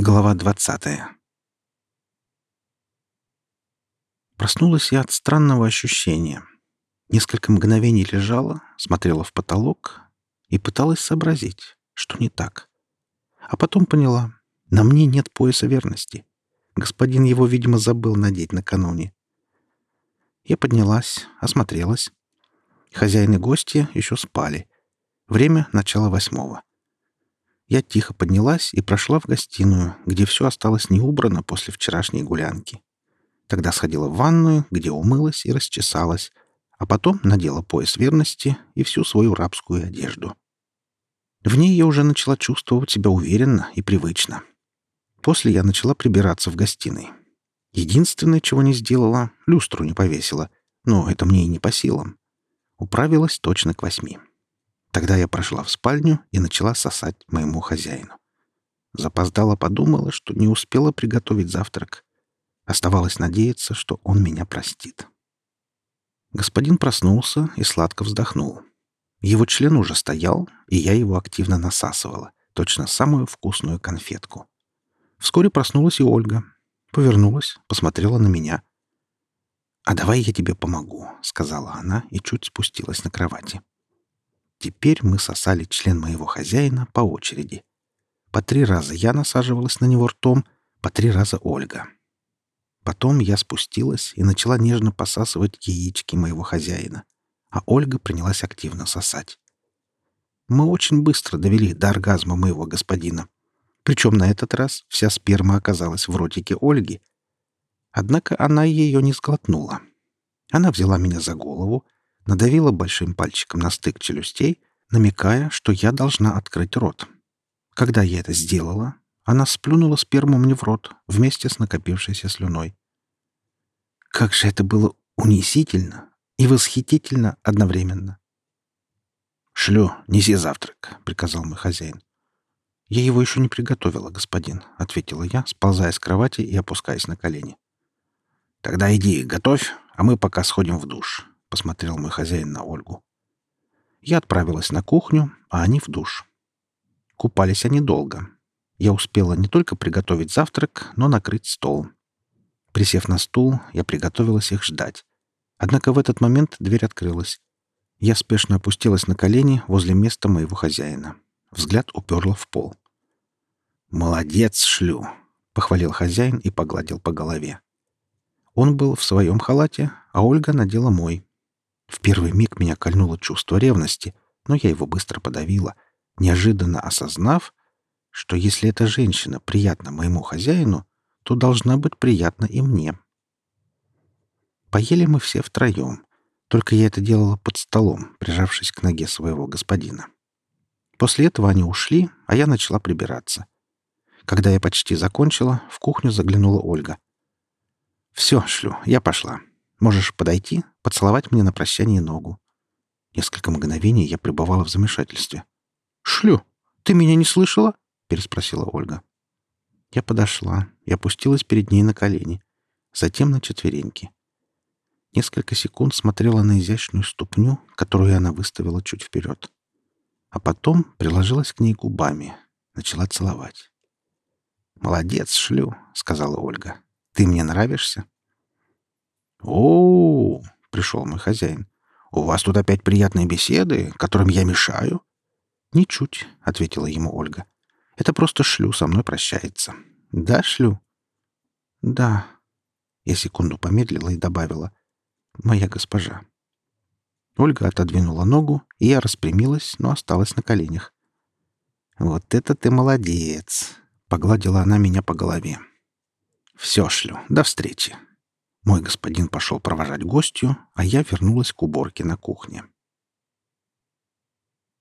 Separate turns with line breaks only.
Глава двадцатая. Проснулась я от странного ощущения. Несколько мгновений лежала, смотрела в потолок и пыталась сообразить, что не так. А потом поняла, на мне нет пояса верности. Господин его, видимо, забыл надеть накануне. Я поднялась, осмотрелась. Хозяин и гости еще спали. Время — начало восьмого. Я тихо поднялась и прошла в гостиную, где все осталось не убрано после вчерашней гулянки. Тогда сходила в ванную, где умылась и расчесалась, а потом надела пояс верности и всю свою рабскую одежду. В ней я уже начала чувствовать себя уверенно и привычно. После я начала прибираться в гостиной. Единственное, чего не сделала, люстру не повесила, но это мне и не по силам. Управилась точно к восьми. Тогда я прошла в спальню и начала сосать моему хозяину. Запоздала подумала, что не успела приготовить завтрак. Оставалось надеяться, что он меня простит. Господин проснулся и сладко вздохнул. Его член уже стоял, и я его активно насасывала, точно самую вкусную конфетку. Вскоре проснулась и Ольга. Повернулась, посмотрела на меня. «А давай я тебе помогу», — сказала она и чуть спустилась на кровати. Теперь мы сосали член моего хозяина по очереди. По три раза я насаживалась на него ртом, по три раза Ольга. Потом я спустилась и начала нежно посасывать яички моего хозяина, а Ольга принялась активно сосать. Мы очень быстро довели до оргазма моего господина. Причем на этот раз вся сперма оказалась в ротике Ольги. Однако она ее не сглотнула. Она взяла меня за голову, надавила большим пальчиком на стык челюстей, намекая, что я должна открыть рот. Когда я это сделала, она сплюнула сперму мне в рот вместе с накопившейся слюной. Как же это было унизительно и восхитительно одновременно. «Шлю, неси завтрак», — приказал мой хозяин. «Я его еще не приготовила, господин», — ответила я, сползая с кровати и опускаясь на колени. «Тогда иди, готовь, а мы пока сходим в душ. — посмотрел мой хозяин на Ольгу. Я отправилась на кухню, а они в душ. Купались они долго. Я успела не только приготовить завтрак, но накрыть стол. Присев на стул, я приготовилась их ждать. Однако в этот момент дверь открылась. Я спешно опустилась на колени возле места моего хозяина. Взгляд уперла в пол. «Молодец, шлю!» — похвалил хозяин и погладил по голове. Он был в своем халате, а Ольга надела мой. В первый миг меня кольнуло чувство ревности, но я его быстро подавила, неожиданно осознав, что если эта женщина приятна моему хозяину, то должна быть приятна и мне. Поели мы все втроем, только я это делала под столом, прижавшись к ноге своего господина. После этого они ушли, а я начала прибираться. Когда я почти закончила, в кухню заглянула Ольга. «Все, шлю, я пошла. Можешь подойти, поцеловать мне на прощание ногу. Несколько мгновений я пребывала в замешательстве. «Шлю! Ты меня не слышала?» — переспросила Ольга. Я подошла и опустилась перед ней на колени, затем на четвереньки. Несколько секунд смотрела на изящную ступню, которую она выставила чуть вперед. А потом приложилась к ней губами, начала целовать. «Молодец, шлю», — сказала Ольга. «Ты мне нравишься?» «О, пришел мой хозяин. «У вас тут опять приятные беседы, которым я мешаю?» «Ничуть», — ответила ему Ольга. «Это просто Шлю со мной прощается». «Да, Шлю?» «Да». Я секунду помедлила и добавила. «Моя госпожа». Ольга отодвинула ногу, и я распрямилась, но осталась на коленях. «Вот это ты молодец!» — погладила она меня по голове. «Все, Шлю, до встречи!» Мой господин пошел провожать гостью, а я вернулась к уборке на кухне.